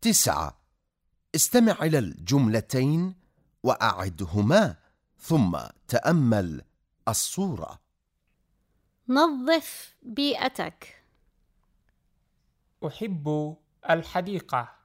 تسعة. استمع إلى الجملتين وأعدهما ثم تأمل الصورة. نظف بيئتك. أحب الحديقة.